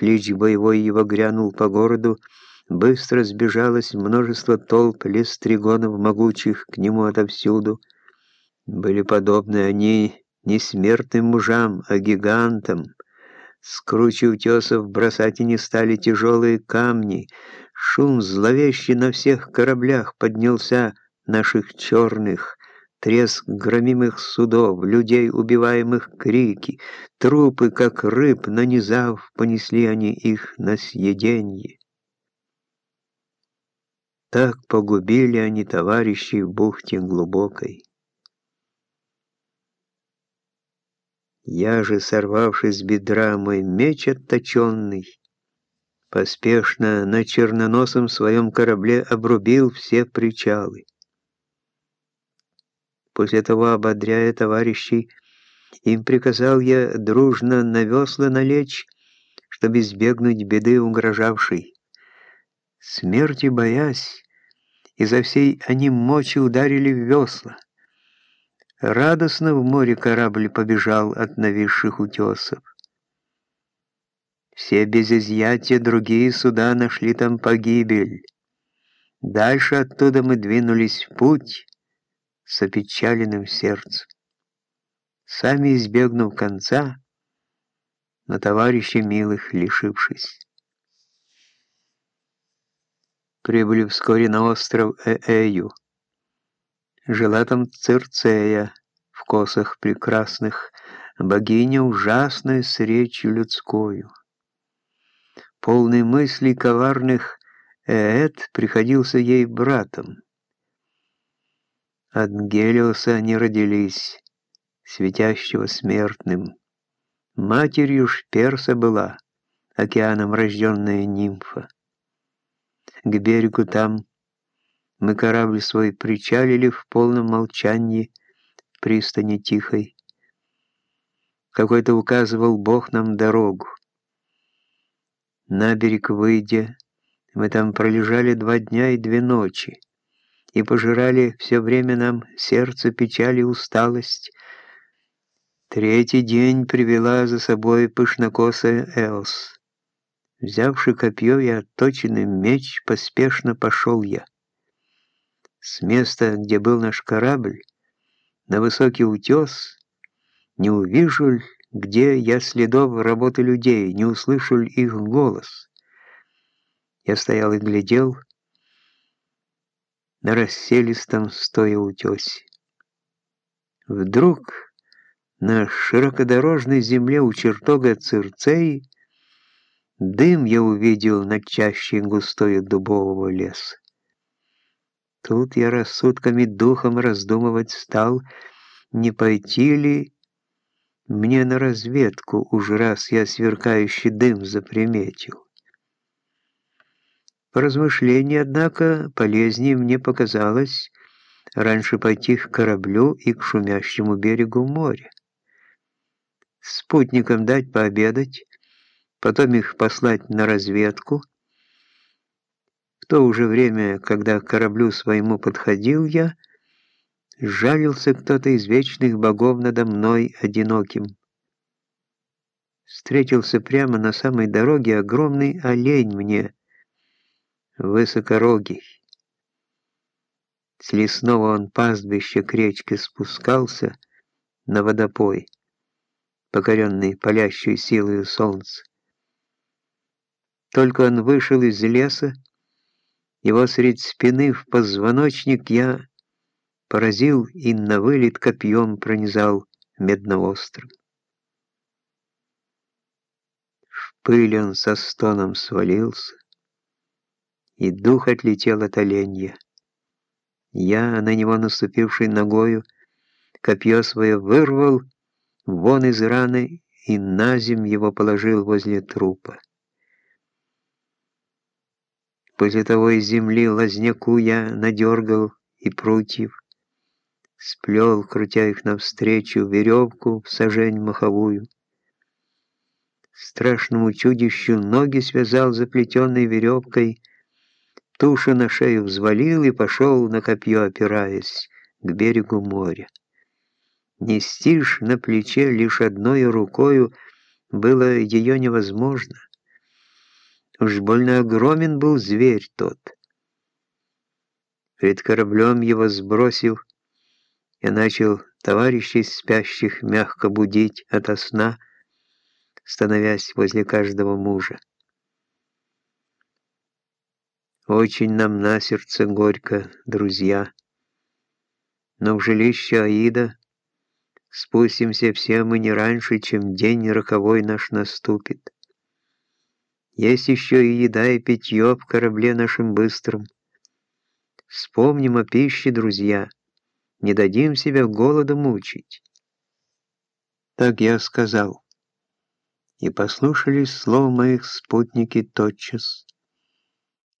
Клич боевой его грянул по городу, быстро сбежалось множество толп лестригонов могучих к нему отовсюду. Были подобны они не смертным мужам, а гигантам. С круче утесов бросать и не стали тяжелые камни. Шум зловещий на всех кораблях поднялся наших черных, треск громимых судов, людей, убиваемых крики, трупы, как рыб, нанизав, понесли они их на съеденье. Так погубили они товарищей в бухте глубокой. Я же, сорвавший с бедра мой меч отточенный, поспешно на черноносом своем корабле обрубил все причалы. После того, ободряя товарищей, им приказал я дружно на весла налечь, чтобы избегнуть беды угрожавшей. Смерти боясь, изо всей они мочи ударили в весла. Радостно в море корабль побежал от нависших утесов. Все без изъятия другие суда нашли там погибель. Дальше оттуда мы двинулись в путь, с опечаленным сердцем. Сами избегнув конца, на товарищей милых лишившись. Прибыли вскоре на остров Ээю. Жила там Цирцея, в косах прекрасных, богиня ужасная с речью людскою. Полный мыслей коварных Эет приходился ей братом. От Гелиоса они родились, светящего смертным. Матерью ж Перса была, океаном рожденная нимфа. К берегу там мы корабль свой причалили в полном молчании пристани тихой. Какой-то указывал Бог нам дорогу. На берег выйдя, мы там пролежали два дня и две ночи и пожирали все время нам сердце, печаль и усталость. Третий день привела за собой пышнокосая Эос. Взявши копье и отточенный меч, поспешно пошел я. С места, где был наш корабль, на высокий утес, не увижу ль, где я следов работы людей, не услышу ль их голос. Я стоял и глядел, на расселистом стоя утесе. Вдруг на широкодорожной земле у чертога Цирцеи дым я увидел над чащей густою дубового леса. Тут я рассудками духом раздумывать стал, не пойти ли мне на разведку, уж раз я сверкающий дым заприметил. По размышлению, однако, полезнее мне показалось раньше пойти к кораблю и к шумящему берегу моря. Спутникам дать пообедать, потом их послать на разведку. В то уже время, когда к кораблю своему подходил я, жалился кто-то из вечных богов надо мной одиноким. Встретился прямо на самой дороге огромный олень мне, высокорогий. С лесного он пастбища к речке спускался на водопой, покоренный палящей силой солнца. Только он вышел из леса, его средь спины в позвоночник я поразил и на вылет копьем пронизал медноострым. В пыль он со стоном свалился, и дух отлетел от оленья. Я, на него наступивший ногою, копье свое вырвал вон из раны и на земь его положил возле трупа. После того из земли лазняку я надергал и прутьев, сплел, крутя их навстречу, веревку в сажень маховую. Страшному чудищу ноги связал заплетенной веревкой, тушу на шею взвалил и пошел на копье, опираясь к берегу моря. Нести ж на плече лишь одной рукою было ее невозможно. Уж больно огромен был зверь тот. Перед кораблем его сбросив, я начал товарищей спящих мягко будить ото сна, становясь возле каждого мужа. Очень нам на сердце горько, друзья, но в жилище Аида спустимся все мы не раньше, чем день роковой наш наступит. Есть еще и еда и питье в корабле нашем быстром. Вспомним о пище, друзья, не дадим себя голодом мучить. Так я сказал. И послушались слов моих спутники тотчас.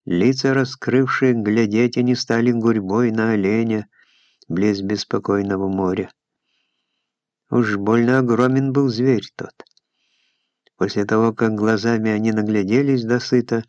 Лица раскрывшие, глядеть они стали гурьбой на оленя, близ беспокойного моря. Уж больно огромен был зверь тот. После того, как глазами они нагляделись досыта,